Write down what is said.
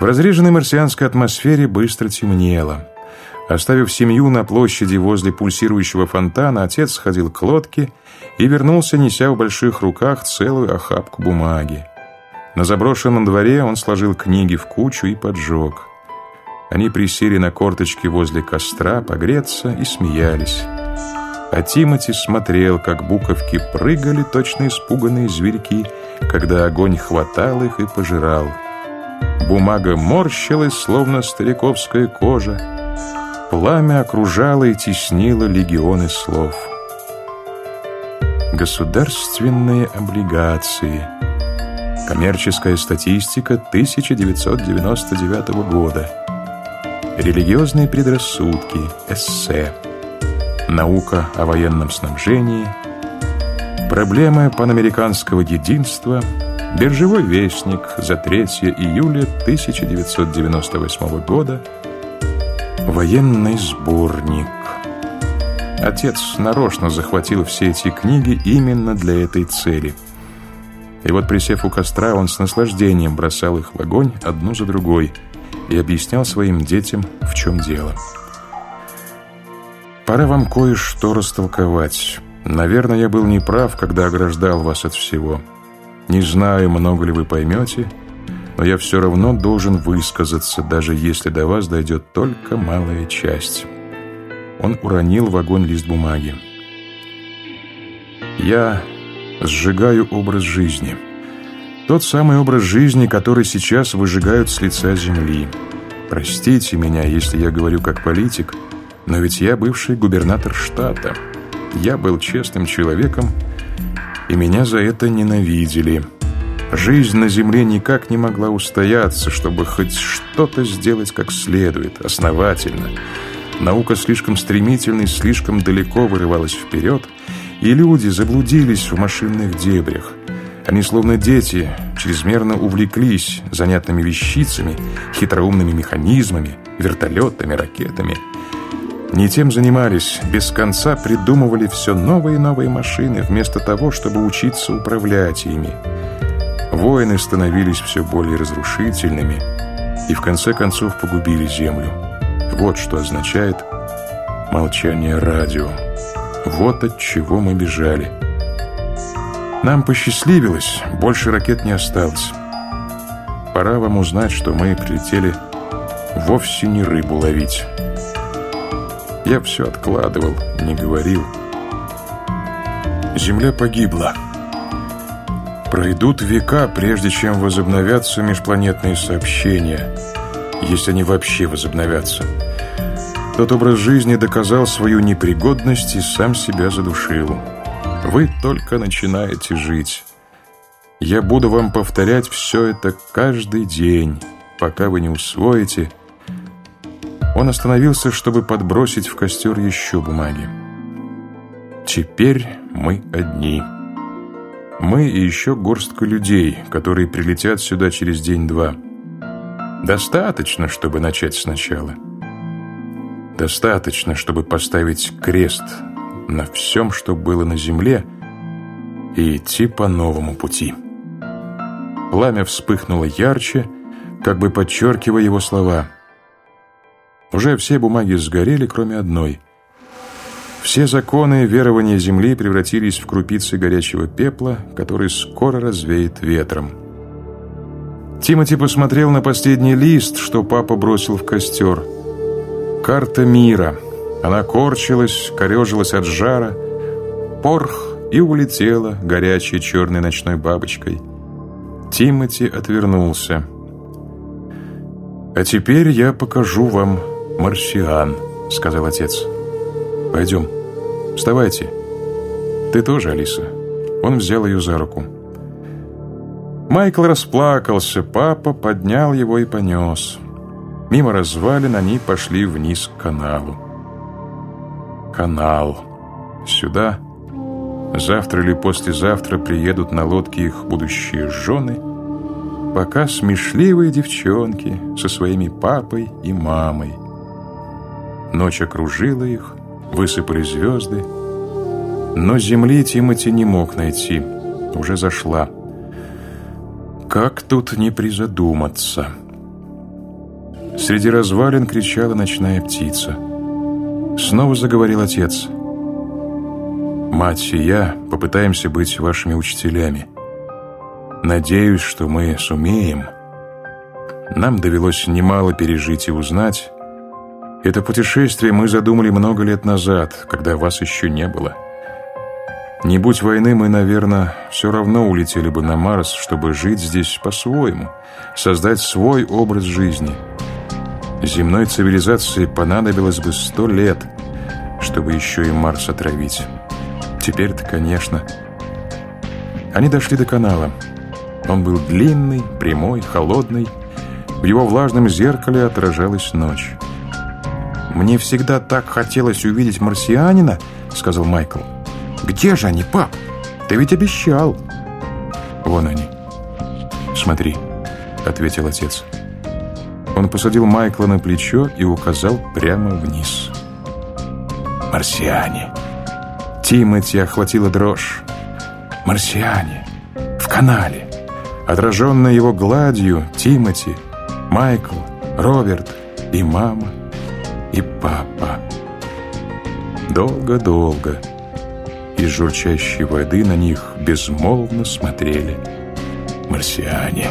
В разреженной марсианской атмосфере быстро темнело. Оставив семью на площади возле пульсирующего фонтана, отец сходил к лодке и вернулся, неся в больших руках целую охапку бумаги. На заброшенном дворе он сложил книги в кучу и поджег. Они присели на корточки возле костра погреться и смеялись. А Тимати смотрел, как буковки прыгали, точно испуганные зверьки, когда огонь хватал их и пожирал. Бумага морщилась, словно стариковская кожа. Пламя окружало и теснило легионы слов. Государственные облигации. Коммерческая статистика 1999 года. Религиозные предрассудки. Эссе. Наука о военном снабжении. Проблемы панамериканского единства – Биржевой вестник за 3 июля 1998 года. Военный сборник. Отец нарочно захватил все эти книги именно для этой цели. И вот, присев у костра, он с наслаждением бросал их в огонь одну за другой и объяснял своим детям, в чем дело. «Пора вам кое-что растолковать. Наверное, я был неправ, когда ограждал вас от всего». Не знаю, много ли вы поймете, но я все равно должен высказаться, даже если до вас дойдет только малая часть. Он уронил в огонь лист бумаги. Я сжигаю образ жизни. Тот самый образ жизни, который сейчас выжигают с лица земли. Простите меня, если я говорю как политик, но ведь я бывший губернатор штата. Я был честным человеком, и меня за это ненавидели. Жизнь на земле никак не могла устояться, чтобы хоть что-то сделать как следует, основательно. Наука слишком стремительно и слишком далеко вырывалась вперед, и люди заблудились в машинных дебрях. Они, словно дети, чрезмерно увлеклись занятными вещицами, хитроумными механизмами, вертолетами, ракетами – не тем занимались, без конца придумывали все новые и новые машины, вместо того, чтобы учиться управлять ими. Войны становились все более разрушительными и в конце концов погубили Землю. Вот что означает молчание радио. Вот от чего мы бежали. Нам посчастливилось, больше ракет не осталось. Пора вам узнать, что мы прилетели вовсе не рыбу ловить. Я все откладывал, не говорил. Земля погибла. Пройдут века, прежде чем возобновятся межпланетные сообщения, если они вообще возобновятся. Тот образ жизни доказал свою непригодность и сам себя задушил. Вы только начинаете жить. Я буду вам повторять все это каждый день, пока вы не усвоите – он остановился, чтобы подбросить в костер еще бумаги. Теперь мы одни. Мы и еще горстка людей, которые прилетят сюда через день-два. Достаточно, чтобы начать сначала. Достаточно, чтобы поставить крест на всем, что было на земле, и идти по новому пути. Пламя вспыхнуло ярче, как бы подчеркивая его слова – уже все бумаги сгорели, кроме одной. Все законы верования Земли превратились в крупицы горячего пепла, который скоро развеет ветром. Тимати посмотрел на последний лист, что папа бросил в костер. Карта мира. Она корчилась, корежилась от жара. Порх и улетела горячей черной ночной бабочкой. Тимати отвернулся. «А теперь я покажу вам «Марсиан», — сказал отец. «Пойдем. Вставайте. Ты тоже, Алиса». Он взял ее за руку. Майкл расплакался, папа поднял его и понес. Мимо развалин они пошли вниз к каналу. Канал. Сюда завтра или послезавтра приедут на лодке их будущие жены, пока смешливые девчонки со своими папой и мамой – Ночь окружила их, высыпали звезды. Но земли Тимати не мог найти, уже зашла. Как тут не призадуматься? Среди развалин кричала ночная птица. Снова заговорил отец. «Мать и я попытаемся быть вашими учителями. Надеюсь, что мы сумеем. Нам довелось немало пережить и узнать. Это путешествие мы задумали много лет назад, когда вас еще не было». Не будь войны, мы, наверное, все равно улетели бы на Марс, чтобы жить здесь по-своему, создать свой образ жизни. Земной цивилизации понадобилось бы сто лет, чтобы еще и Марс отравить. Теперь-то, конечно. Они дошли до канала. Он был длинный, прямой, холодный. В его влажном зеркале отражалась ночь. «Мне всегда так хотелось увидеть марсианина», — сказал Майкл. «Где же они, пап? Ты ведь обещал!» «Вон они. Смотри», — ответил отец. Он посадил Майкла на плечо и указал прямо вниз. «Марсиане!» Тимати охватила дрожь. «Марсиане! В канале!» Отраженная его гладью, Тимати, Майкл, Роберт и мама, и папа. Долго-долго из журчащей воды на них безмолвно смотрели марсиане.